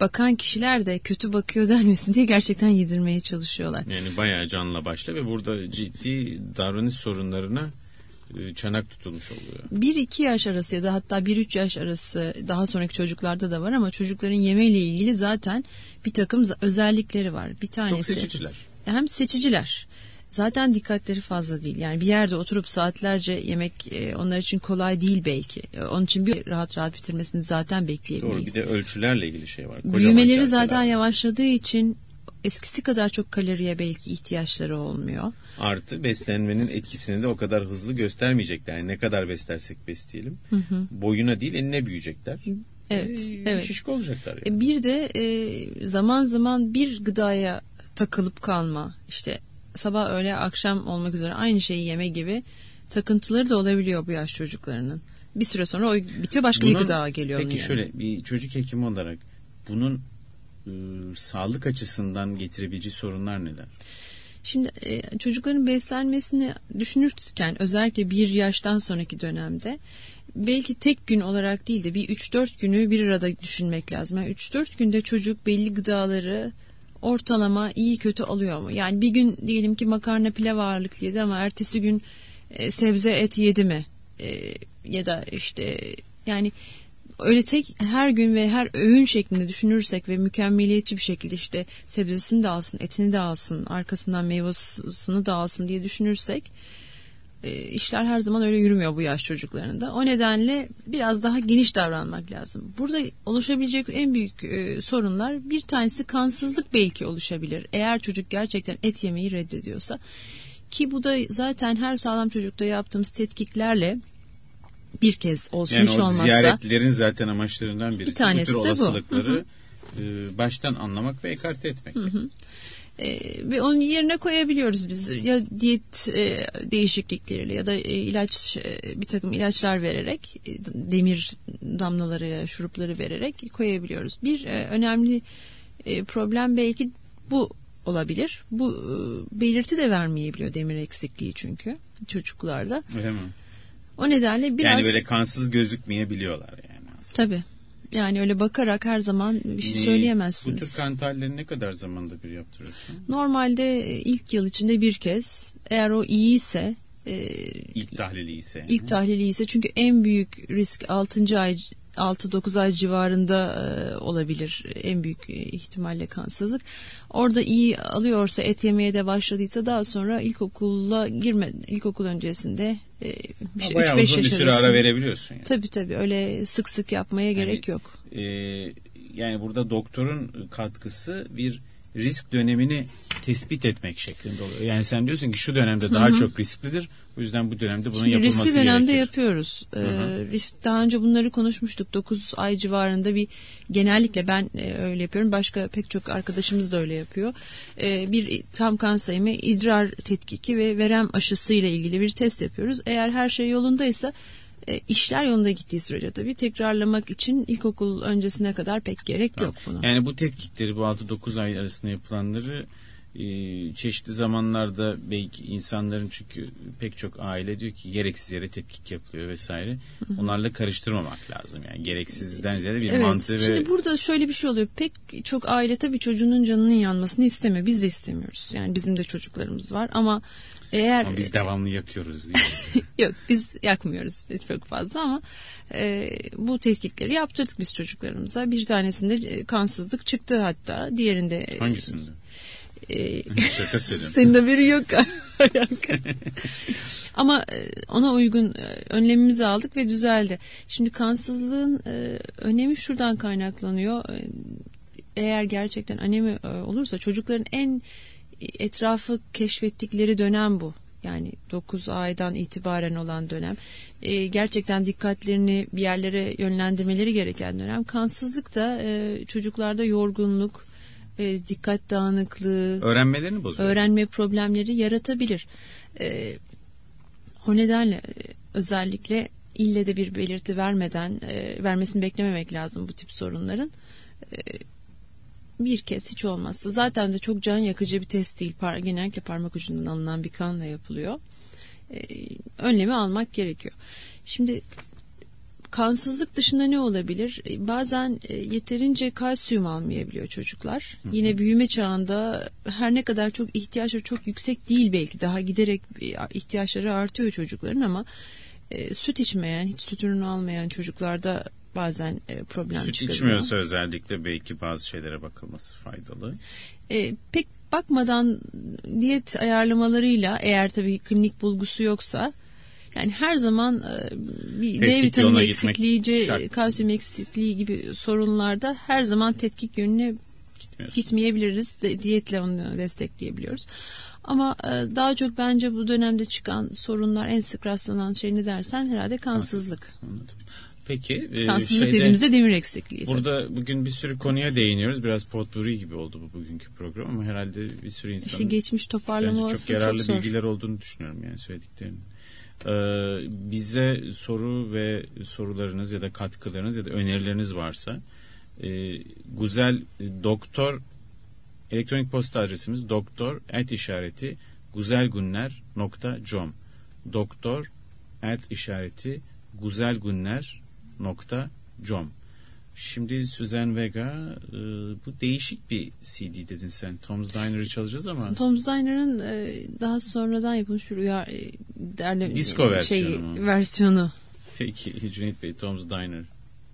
[SPEAKER 2] bakan kişiler de kötü bakıyor denmesin diye gerçekten yedirmeye çalışıyorlar.
[SPEAKER 1] Yani bayağı canla başla ve burada ciddi davranış sorunlarına çanak tutulmuş oluyor.
[SPEAKER 2] 1-2 yaş arası ya da hatta 1-3 yaş arası daha sonraki çocuklarda da var ama çocukların yemeyle ilgili zaten bir takım özellikleri var. Bir tanesi
[SPEAKER 1] Çok seçiciler.
[SPEAKER 2] hem seçiciler. Zaten dikkatleri fazla değil. Yani bir yerde oturup saatlerce yemek e, onlar için kolay değil belki. E, Onun için bir rahat rahat bitirmesini zaten
[SPEAKER 1] Doğru
[SPEAKER 2] bekleyemeyiz.
[SPEAKER 1] bir de ölçülerle ilgili şey var. Kocaman
[SPEAKER 2] Büyümeleri zaten yavaşladığı için eskisi kadar çok kaloriye belki ihtiyaçları olmuyor.
[SPEAKER 1] Artı beslenmenin etkisini de o kadar hızlı göstermeyecekler. Yani ne kadar beslersek besleyelim. Boyuna değil eline büyüyecekler.
[SPEAKER 2] Evet,
[SPEAKER 1] Ee,
[SPEAKER 2] evet.
[SPEAKER 1] Şişko olacaklar. Yani.
[SPEAKER 2] E, Bir de e, zaman zaman bir gıdaya takılıp kalma işte sabah öğle akşam olmak üzere aynı şeyi yeme gibi takıntıları da olabiliyor bu yaş çocuklarının. Bir süre sonra o bitiyor başka bir
[SPEAKER 1] Bunun-
[SPEAKER 2] gıda geliyor
[SPEAKER 1] Peki
[SPEAKER 2] yerine.
[SPEAKER 1] şöyle bir çocuk hekimi olarak bunun e, sağlık açısından getirebileceği sorunlar neler?
[SPEAKER 2] Şimdi e, çocukların beslenmesini düşünürken özellikle bir yaştan sonraki dönemde belki tek gün olarak değil de bir 3-4 günü bir arada düşünmek lazım. Yani 3-4 günde çocuk belli gıdaları ortalama iyi kötü alıyor mu? Yani bir gün diyelim ki makarna pilav ağırlıklı yedi ama ertesi gün e, sebze et yedi mi? E, ya da işte yani öyle tek her gün ve her öğün şeklinde düşünürsek ve mükemmeliyetçi bir şekilde işte sebzesini de alsın, etini de alsın, arkasından meyvesini de alsın diye düşünürsek e, işler her zaman öyle yürümüyor bu yaş çocuklarında. O nedenle biraz daha geniş davranmak lazım. Burada oluşabilecek en büyük e, sorunlar bir tanesi kansızlık belki oluşabilir. Eğer çocuk gerçekten et yemeyi reddediyorsa ki bu da zaten her sağlam çocukta yaptığımız tetkiklerle bir kez olsun
[SPEAKER 1] Yani
[SPEAKER 2] hiç olmazsa
[SPEAKER 1] ziyaretlerin zaten amaçlarından birisi.
[SPEAKER 2] Bir tanesi
[SPEAKER 1] bu tür
[SPEAKER 2] de bu.
[SPEAKER 1] olasılıkları e, baştan anlamak ve ekarte etmek.
[SPEAKER 2] E, ve onun yerine koyabiliyoruz biz ya diyet e, değişiklikleriyle ya da e, ilaç e, bir takım ilaçlar vererek e, demir damlaları şurupları vererek koyabiliyoruz. Bir e, önemli e, problem belki bu olabilir. Bu e, belirti de vermeyebiliyor demir eksikliği çünkü çocuklarda.
[SPEAKER 1] Öyle mi?
[SPEAKER 2] O nedenle biraz
[SPEAKER 1] Yani böyle kansız gözükmeyebiliyorlar yani aslında.
[SPEAKER 2] tabii yani öyle bakarak her zaman bir şey söyleyemezsiniz.
[SPEAKER 1] Bu tür kan tahlilleri ne kadar zamanda bir yaptırıyorsun?
[SPEAKER 2] Normalde ilk yıl içinde bir kez eğer o iyiyse e,
[SPEAKER 1] İlk tahlili ise.
[SPEAKER 2] ilk tahlili ise çünkü en büyük risk 6. ay 6-9 ay civarında e, olabilir en büyük e, ihtimalle kansızlık. Orada iyi alıyorsa et yemeye de başladıysa daha sonra ilkokula girme ilkokul öncesinde e, işte
[SPEAKER 1] Bayağı
[SPEAKER 2] 3-5
[SPEAKER 1] uzun bir
[SPEAKER 2] yaş
[SPEAKER 1] süre ara verebiliyorsun. Yani.
[SPEAKER 2] Tabii tabii öyle sık sık yapmaya gerek yok.
[SPEAKER 1] Ee, yani burada doktorun katkısı bir risk dönemini tespit etmek şeklinde oluyor. Yani sen diyorsun ki şu dönemde daha çok risklidir. O yüzden bu dönemde bunun
[SPEAKER 2] Şimdi
[SPEAKER 1] yapılması
[SPEAKER 2] riskli dönemde
[SPEAKER 1] gerekir.
[SPEAKER 2] yapıyoruz. Ee, risk daha önce bunları konuşmuştuk. 9 ay civarında bir genellikle ben e, öyle yapıyorum. Başka pek çok arkadaşımız da öyle yapıyor. Ee, bir tam kan sayımı, idrar tetkiki ve verem aşısı ile ilgili bir test yapıyoruz. Eğer her şey yolundaysa e, işler yolunda gittiği sürece tabii tekrarlamak için ilkokul öncesine kadar pek gerek yok buna.
[SPEAKER 1] Yani bu tetkikleri bu 6-9 ay arasında yapılanları e, çeşitli zamanlarda belki insanların çünkü pek çok aile diyor ki gereksiz yere tetkik yapılıyor vesaire. Onlarla karıştırmamak lazım. Yani gereksizden ziyade bir mantığı
[SPEAKER 2] Şimdi
[SPEAKER 1] ve
[SPEAKER 2] burada şöyle bir şey oluyor. Pek çok aile tabii çocuğunun canının yanmasını istemiyor. Biz de istemiyoruz. Yani bizim de çocuklarımız var ama eğer
[SPEAKER 1] Ama biz devamlı yakıyoruz
[SPEAKER 2] yok biz yakmıyoruz çok fazla ama e, bu tetkikleri yaptırdık biz çocuklarımıza. Bir tanesinde e, kansızlık çıktı hatta. Diğerinde
[SPEAKER 1] Hangisinde?
[SPEAKER 2] e,
[SPEAKER 1] Şaka
[SPEAKER 2] senin haberi yok. Ama e, ona uygun e, önlemimizi aldık ve düzeldi. Şimdi kansızlığın önemi şuradan kaynaklanıyor. Eğer gerçekten anemi olursa çocukların en etrafı keşfettikleri dönem bu. Yani 9 aydan itibaren olan dönem. E, gerçekten dikkatlerini bir yerlere yönlendirmeleri gereken dönem. Kansızlık da e, çocuklarda yorgunluk, e, dikkat dağınıklığı,
[SPEAKER 1] Öğrenmelerini bozuyor.
[SPEAKER 2] öğrenme problemleri yaratabilir. Ee, o nedenle e, özellikle ille de bir belirti vermeden e, vermesini beklememek lazım bu tip sorunların. E, bir kez hiç olmazsa zaten de çok can yakıcı bir test değil. Par, genellikle parmak ucundan alınan bir kanla yapılıyor. E, önlemi almak gerekiyor. Şimdi kansızlık dışında ne olabilir? E, bazen e, yeterince kalsiyum almayabiliyor çocuklar. Hı hı. Yine büyüme çağında her ne kadar çok ihtiyaçları çok yüksek değil belki daha giderek e, ihtiyaçları artıyor çocukların ama e, süt içmeyen, hiç süt ürünü almayan çocuklarda bazen e, problem
[SPEAKER 4] süt
[SPEAKER 2] çıkıyor.
[SPEAKER 4] Süt içmiyorsa özellikle belki bazı şeylere bakılması faydalı.
[SPEAKER 2] E, pek bakmadan diyet ayarlamalarıyla eğer tabii klinik bulgusu yoksa yani her zaman e, bir tetkik D vitamini eksikliği, kalsiyum eksikliği gibi sorunlarda her zaman tetkik yönüne gitmeyebiliriz. De, diyetle onu destekleyebiliyoruz. Ama e, daha çok bence bu dönemde çıkan sorunlar en sık rastlanan şey ne dersen herhalde kansızlık.
[SPEAKER 4] Anladım. Peki. E,
[SPEAKER 2] Kansızlık şeyde, dediğimizde demir eksikliği.
[SPEAKER 4] Burada tabii. bugün bir sürü konuya değiniyoruz. Biraz potpourri gibi oldu bu bugünkü program ama herhalde bir sürü insan.
[SPEAKER 2] İşte geçmiş toparlama
[SPEAKER 4] çok yararlı çok bilgiler olduğunu düşünüyorum yani söylediklerinin. Ee, bize soru ve sorularınız ya da katkılarınız ya da önerileriniz varsa e, güzel doktor elektronik posta adresimiz doktor et işareti güzelgünler.com doktor et işareti güzelgünler.com Şimdi Susan Vega e, bu değişik bir CD dedin sen. Tom's Diner'ı çalacağız ama.
[SPEAKER 2] Tom's Diner'ın e, daha sonradan yapılmış bir uyar e,
[SPEAKER 4] derle, Disco versiyonu.
[SPEAKER 2] Şey, versiyonu.
[SPEAKER 4] Peki Cüneyt Bey Tom's Diner.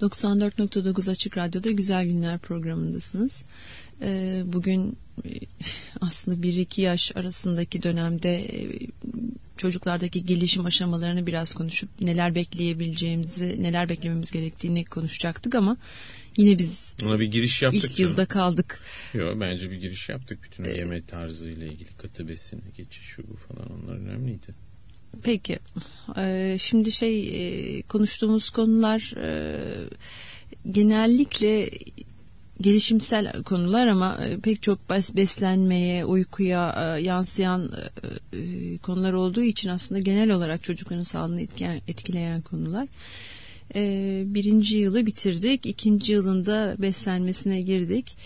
[SPEAKER 2] 94.9 Açık Radyo'da Güzel Günler programındasınız. Ee, bugün e, aslında 1-2 yaş arasındaki dönemde e, çocuklardaki gelişim aşamalarını biraz konuşup neler bekleyebileceğimizi, neler beklememiz gerektiğini konuşacaktık ama yine biz
[SPEAKER 1] Ona bir giriş yaptık.
[SPEAKER 2] ilk yılda kaldık.
[SPEAKER 1] Yok bence bir giriş yaptık. Bütün o yeme tarzı ile ilgili katı besine geçiş şu bu falan onlar önemliydi.
[SPEAKER 2] Peki. Ee, şimdi şey e, konuştuğumuz konular e, genellikle gelişimsel konular ama e, pek çok bes- beslenmeye, uykuya yansıyan konular olduğu için aslında genel olarak çocukların sağlığını etkileyen, konular. Birinci yılı bitirdik. ikinci yılında beslenmesine girdik.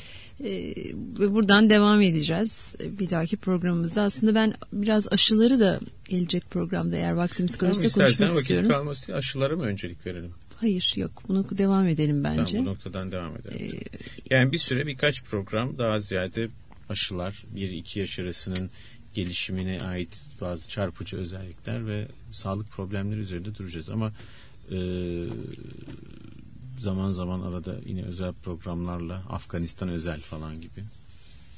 [SPEAKER 2] E, ve buradan devam edeceğiz bir dahaki programımızda. Aslında ben biraz aşıları da gelecek programda eğer vaktimiz
[SPEAKER 1] Tamam,
[SPEAKER 2] kalırsa
[SPEAKER 1] istersen
[SPEAKER 2] konuşmak
[SPEAKER 1] vakit
[SPEAKER 2] istiyorum.
[SPEAKER 1] kalması diye aşılara mı öncelik verelim?
[SPEAKER 2] Hayır yok bunu devam edelim bence.
[SPEAKER 1] Tamam bu noktadan devam edelim.
[SPEAKER 2] Ee,
[SPEAKER 1] Yani bir süre birkaç program daha ziyade aşılar 1-2 yaş arasının gelişimine ait bazı çarpıcı özellikler ve sağlık problemleri üzerinde duracağız ama e, zaman zaman arada yine özel programlarla Afganistan özel falan gibi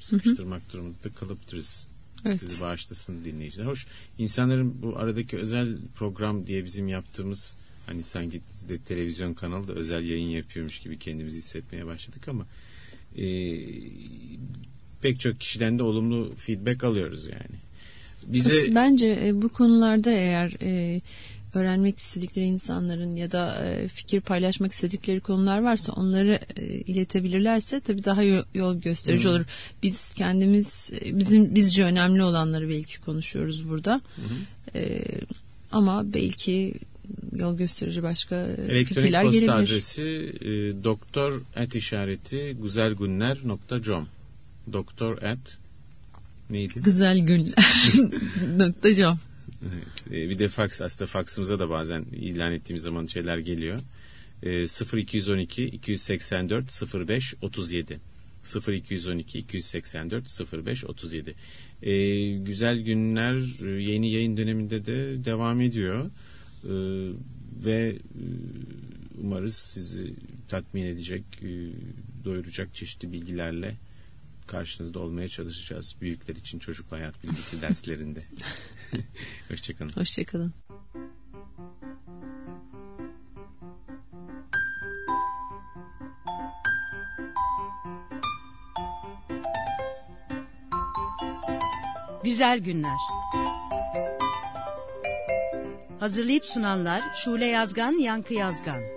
[SPEAKER 1] sıkıştırmak durumunda da kalıptırız.
[SPEAKER 2] Evet.
[SPEAKER 1] Bizi bağışlasın dinleyiciler. Hoş insanların bu aradaki özel program diye bizim yaptığımız hani sanki de televizyon kanalı da özel yayın yapıyormuş gibi kendimizi hissetmeye başladık ama e, pek çok kişiden de olumlu feedback alıyoruz yani. Bize
[SPEAKER 2] Bence e, bu konularda eğer e, öğrenmek istedikleri insanların ya da e, fikir paylaşmak istedikleri konular varsa onları e, iletebilirlerse tabii daha yo- yol gösterici olur. Biz kendimiz e, bizim bizce önemli olanları belki konuşuyoruz burada. E, ama belki yol gösterici başka
[SPEAKER 1] elektronik
[SPEAKER 2] fikirler
[SPEAKER 1] posta
[SPEAKER 2] gelebilir.
[SPEAKER 1] adresi e, doktor et işareti güzelgünler.com doktor et neydi?
[SPEAKER 2] Güzel gün. Nokta com.
[SPEAKER 1] Evet. E, Bir de fax aslında faksımıza da bazen ilan ettiğimiz zaman şeyler geliyor. E, 0212 284 05 37 0212 284 05 37 E, güzel günler e, yeni yayın döneminde de devam ediyor E, ve e, umarız sizi tatmin edecek doyuracak çeşitli bilgilerle karşınızda olmaya çalışacağız büyükler için çocukla hayat bilgisi derslerinde. Hoşçakalın.
[SPEAKER 2] Hoşçakalın.
[SPEAKER 5] Güzel günler. Hazırlayıp sunanlar Şule Yazgan, Yankı Yazgan.